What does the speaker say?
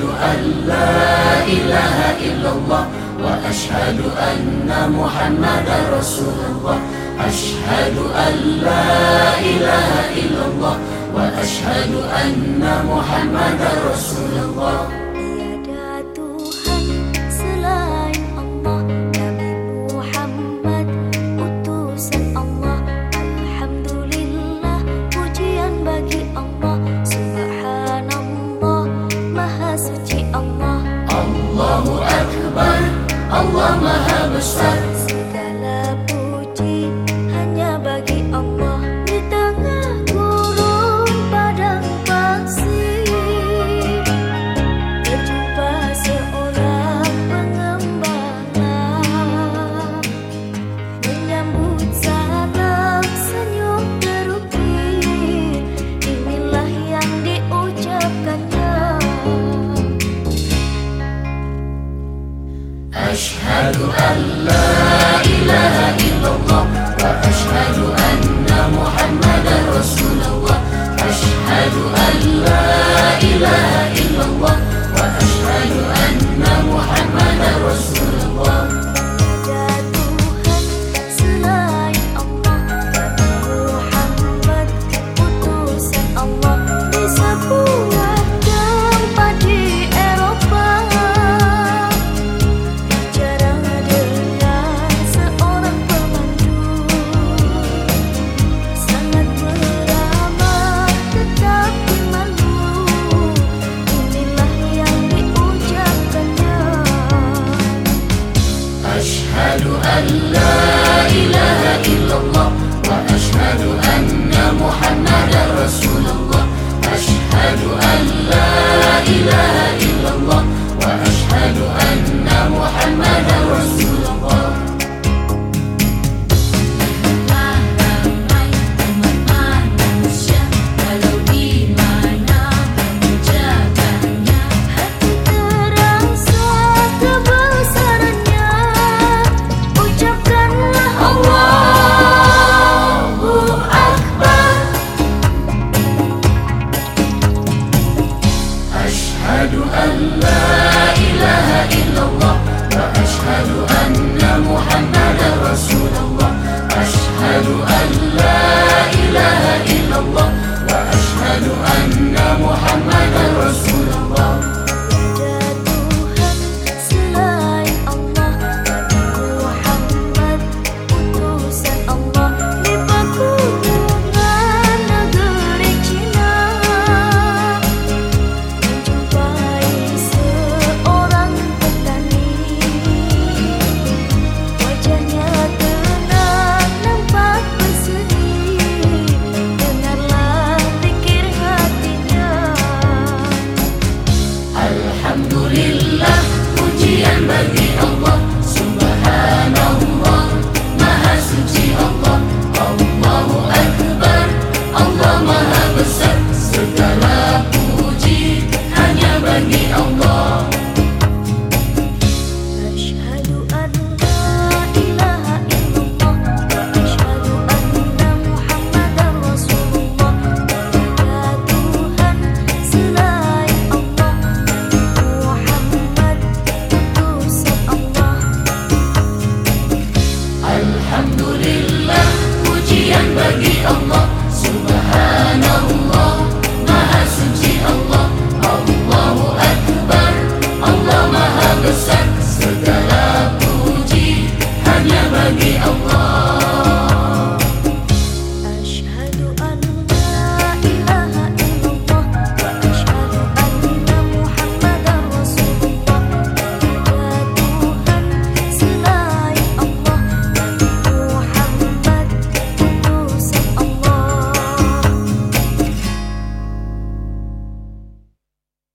أشهد أن لا إله إلا الله وأشهد أن محمدا رسول الله. أشهد أن لا إله إلا الله وأشهد أن محمد رسول الله. أشهد أن لا Alhamdulillah pujian bagi the sun.